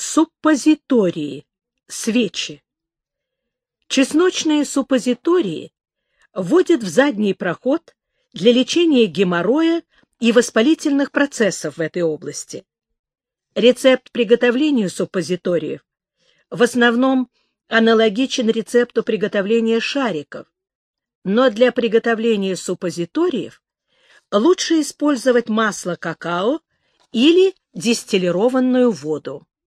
Суппозитории. Свечи. Чесночные суппозитории вводят в задний проход для лечения геморроя и воспалительных процессов в этой области. Рецепт приготовления суппозиториев в основном аналогичен рецепту приготовления шариков, но для приготовления суппозиториев лучше использовать масло какао или дистиллированную воду.